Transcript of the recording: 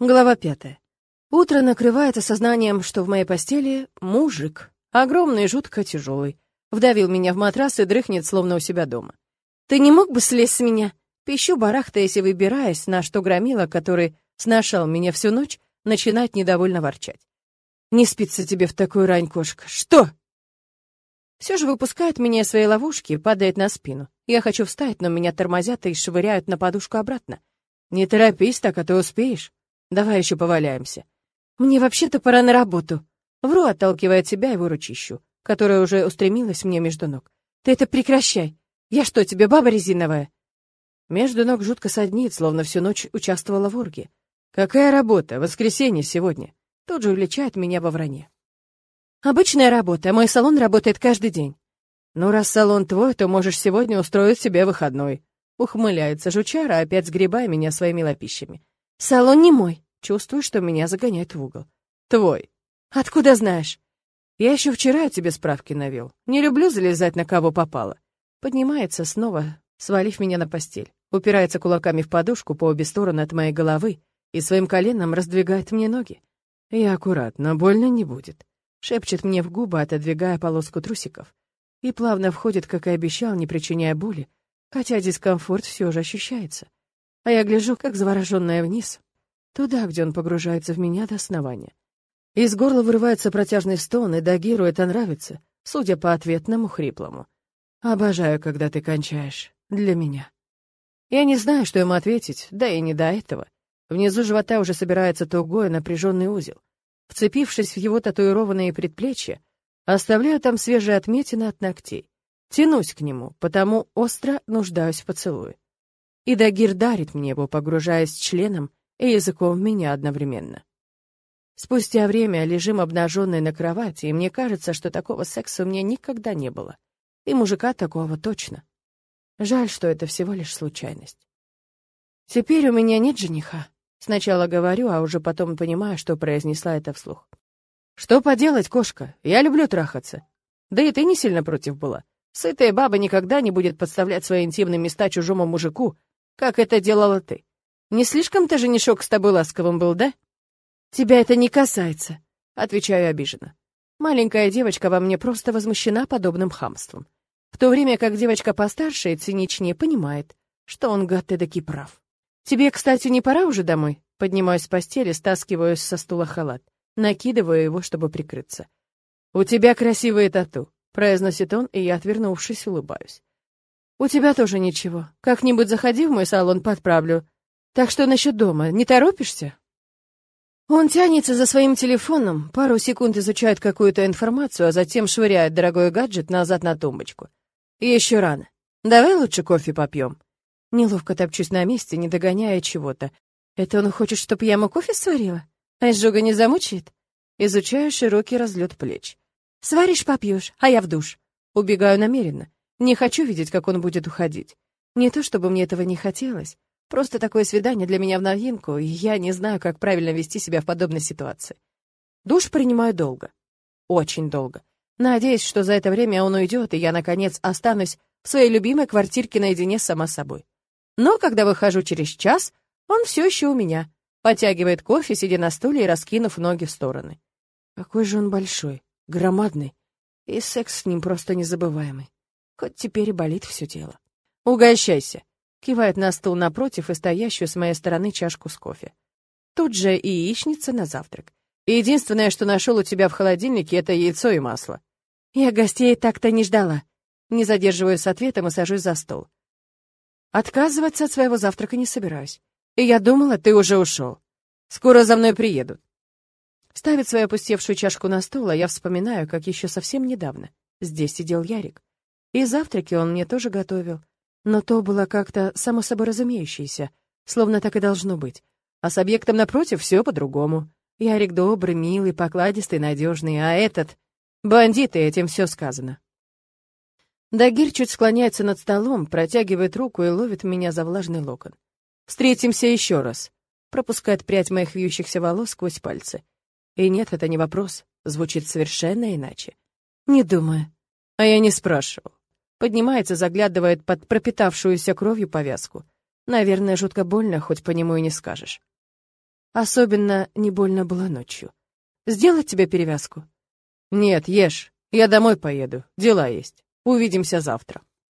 Глава пятая. Утро накрывает осознанием, что в моей постели мужик, огромный и жутко тяжелый, вдавил меня в матрас и дрыхнет, словно у себя дома. «Ты не мог бы слезть с меня?» Пищу, барахтаясь и выбираясь, на что громила, который сношал меня всю ночь, начинает недовольно ворчать. «Не спится тебе в такую рань, кошка. Что?» Все же выпускает меня из своей ловушки и падает на спину. Я хочу встать, но меня тормозят и швыряют на подушку обратно. «Не торопись так, а ты успеешь». Давай еще поваляемся. Мне вообще-то пора на работу. Вру, отталкивая от себя его ручищу, которая уже устремилась мне между ног. Ты это прекращай. Я что, тебе баба резиновая? Между ног жутко саднит, словно всю ночь участвовала в орге. Какая работа? Воскресенье сегодня. Тут же увлечает меня во вране. Обычная работа, мой салон работает каждый день. Ну, раз салон твой, то можешь сегодня устроить себе выходной. Ухмыляется жучара, опять сгребая меня своими лапищами. Салон не мой. Чувствую, что меня загоняют в угол. Твой. Откуда знаешь? Я еще вчера тебе справки навел. Не люблю залезать на кого попало. Поднимается снова, свалив меня на постель. Упирается кулаками в подушку по обе стороны от моей головы и своим коленом раздвигает мне ноги. Я аккуратно, больно не будет. Шепчет мне в губы, отодвигая полоску трусиков. И плавно входит, как и обещал, не причиняя боли, хотя дискомфорт все же ощущается. А я гляжу, как завороженная вниз, туда, где он погружается в меня до основания. Из горла вырывается протяжный стон, и Дагиру это нравится, судя по ответному хриплому. «Обожаю, когда ты кончаешь. Для меня». Я не знаю, что ему ответить, да и не до этого. Внизу живота уже собирается тугой напряженный узел. Вцепившись в его татуированные предплечья, оставляю там свежие отметины от ногтей. Тянусь к нему, потому остро нуждаюсь в поцелуе. И Дагир дарит мне его, погружаясь членом и языком меня одновременно. Спустя время лежим обнаженные на кровати, и мне кажется, что такого секса у меня никогда не было. И мужика такого точно. Жаль, что это всего лишь случайность. Теперь у меня нет жениха. Сначала говорю, а уже потом понимаю, что произнесла это вслух. Что поделать, кошка? Я люблю трахаться. Да и ты не сильно против была. Сытая баба никогда не будет подставлять свои интимные места чужому мужику, как это делала ты. Не слишком-то женишок с тобой ласковым был, да? Тебя это не касается, отвечаю обиженно. Маленькая девочка во мне просто возмущена подобным хамством. В то время как девочка постарше и циничнее понимает, что он гад эдакий прав. Тебе, кстати, не пора уже домой? Поднимаюсь с постели, стаскиваю со стула халат, накидываю его, чтобы прикрыться. «У тебя красивые тату», — произносит он, и я, отвернувшись, улыбаюсь. У тебя тоже ничего. Как-нибудь заходи в мой салон, подправлю. Так что насчет дома, не торопишься? Он тянется за своим телефоном, пару секунд изучает какую-то информацию, а затем швыряет дорогой гаджет назад на тумбочку. Еще рано. Давай лучше кофе попьем. Неловко топчусь на месте, не догоняя чего-то. Это он хочет, чтобы я ему кофе сварила? А изжога не замучает? Изучаю широкий разлет плеч. Сваришь, попьешь, а я в душ. Убегаю намеренно. Не хочу видеть, как он будет уходить. Не то чтобы мне этого не хотелось, просто такое свидание для меня в новинку, и я не знаю, как правильно вести себя в подобной ситуации. Душ принимаю долго. Очень долго. Надеюсь, что за это время он уйдет, и я, наконец, останусь в своей любимой квартирке наедине сама собой. Но когда выхожу через час, он все еще у меня. Потягивает кофе, сидя на стуле и раскинув ноги в стороны. Какой же он большой, громадный, и секс с ним просто незабываемый хоть теперь и болит все тело. «Угощайся!» — кивает на стул напротив и стоящую с моей стороны чашку с кофе. Тут же и яичница на завтрак. единственное, что нашел у тебя в холодильнике, это яйцо и масло. Я гостей так-то не ждала. Не задерживаюсь с ответом и сажусь за стол. Отказываться от своего завтрака не собираюсь. И я думала, ты уже ушел. Скоро за мной приедут. Ставит свою опустевшую чашку на стол, а я вспоминаю, как еще совсем недавно здесь сидел Ярик. И завтраки он мне тоже готовил. Но то было как-то само собой разумеющееся, словно так и должно быть. А с объектом напротив все по-другому. Ярик добрый, милый, покладистый, надежный, а этот... Бандит, и этим все сказано. Дагир чуть склоняется над столом, протягивает руку и ловит меня за влажный локон. «Встретимся еще раз», — пропускает прядь моих вьющихся волос сквозь пальцы. И нет, это не вопрос, звучит совершенно иначе. «Не думаю». А я не спрашивал. Поднимается, заглядывает под пропитавшуюся кровью повязку. Наверное, жутко больно, хоть по нему и не скажешь. Особенно не больно было ночью. Сделать тебе перевязку? Нет, ешь. Я домой поеду. Дела есть. Увидимся завтра.